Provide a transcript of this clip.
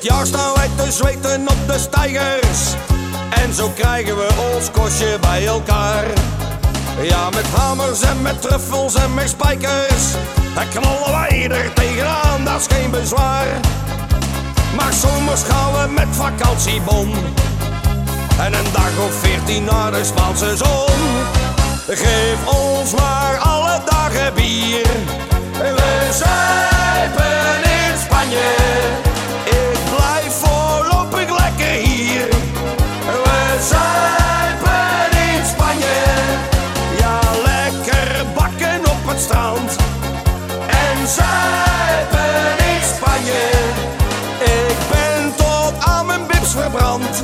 staan wij te zweten op de stijgers. En zo krijgen we ons kostje bij elkaar. Ja, met hamers en met truffels en met spijkers. En knallen wij er tegenaan, dat is geen bezwaar. Maar zomers gaan we met vakantiebon. En een dag of veertien naar de Spaanse zon. Geef ons maar. zuipen in Spanje. Ik ben tot aan mijn bips verbrand.